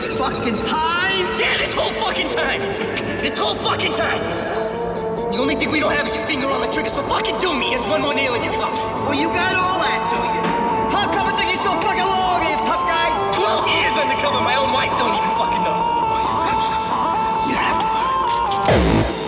this fucking time? Yeah, this whole fucking time! This whole fucking time! The only thing we don't have is your finger on the trigger, so fucking do me! There's one more nail in your coffin. Well, you got all that, do you? How come it took you so fucking long, you tough guy? Twelve years undercover, my own wife don't even fucking know. You got. You don't have to worry.